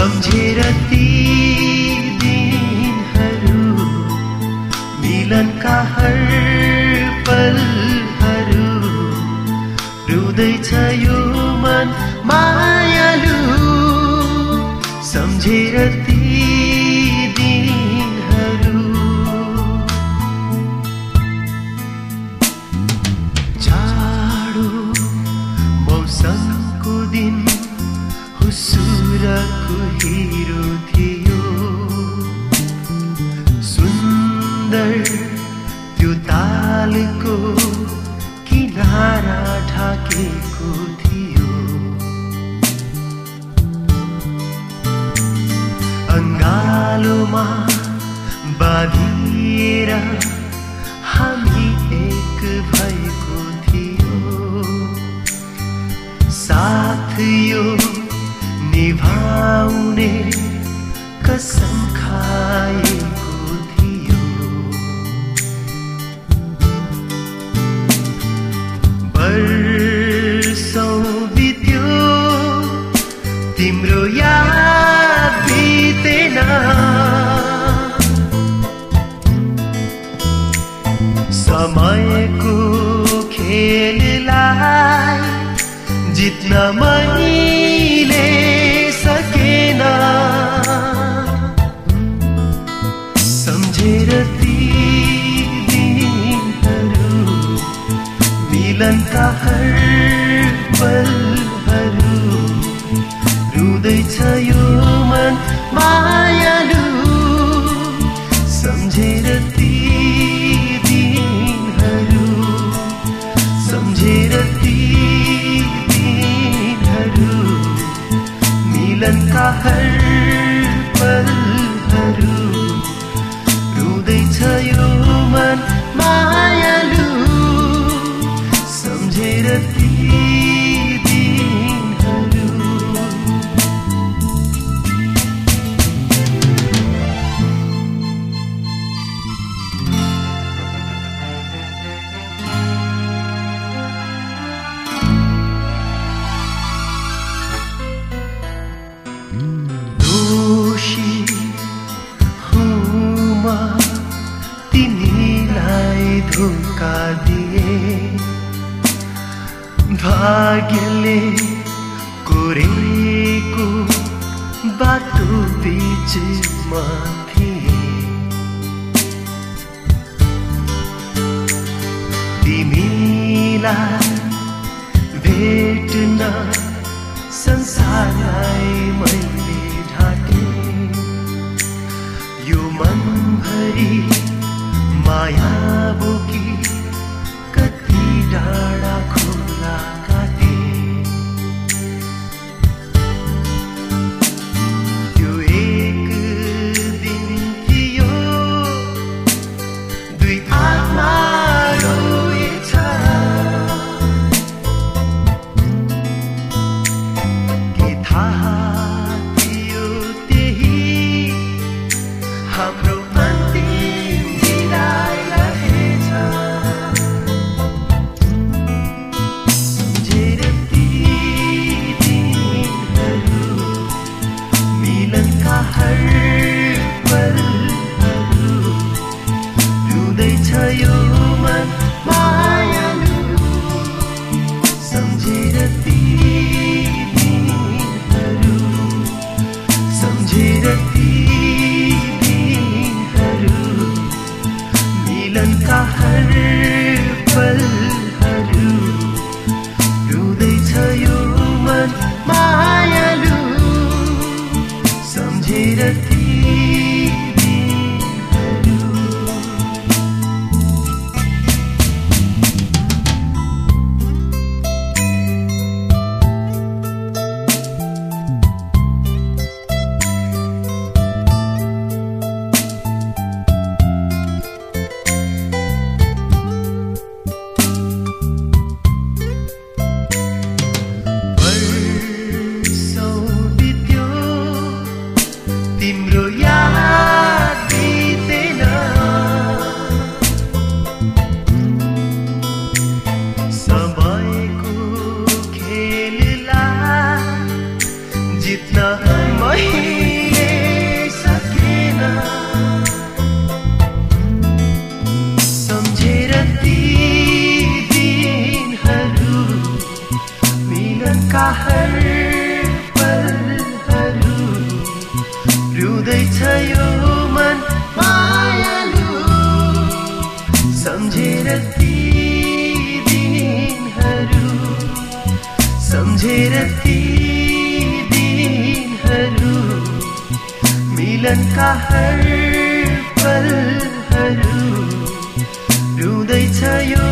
सम्झेर ती दिनहरू मिलनका हर पलहरू रुँदैछ यो मन मायालु। सम्झेर ती दिनहरू। जाडो मौसमको दिन हुसुरको हिरो थियो। सुन्दर त्यो तालको किनारा ढाकेको थियो। अङ्गालोमा बाँधिएर हामी एक भएको थियो। साथ यो निभाउने कसम खाएको थियो। वर्षौँ बित्यो तिम्रो याद बितेन। समयको खेललाई जित्न मैले मिलनका हर पलहरू रुँदैछ यो मन मिलनका हर दिए। भाग्यले कोरेको बाटो बिचमा थिए। तिमीलाई भेट्न संसारलाई मैले ढाके यो मनभरि माया बोकी human मायालु। सम्झेर तिमीहरू। सम्झेर तिमीहरू। मिलनका हर पलहरू। रुँदैछ यो मन मायालु। सम्झेर सम्झेर ती दिनहरू मिलनका हर पलहरू रुँदैछ यो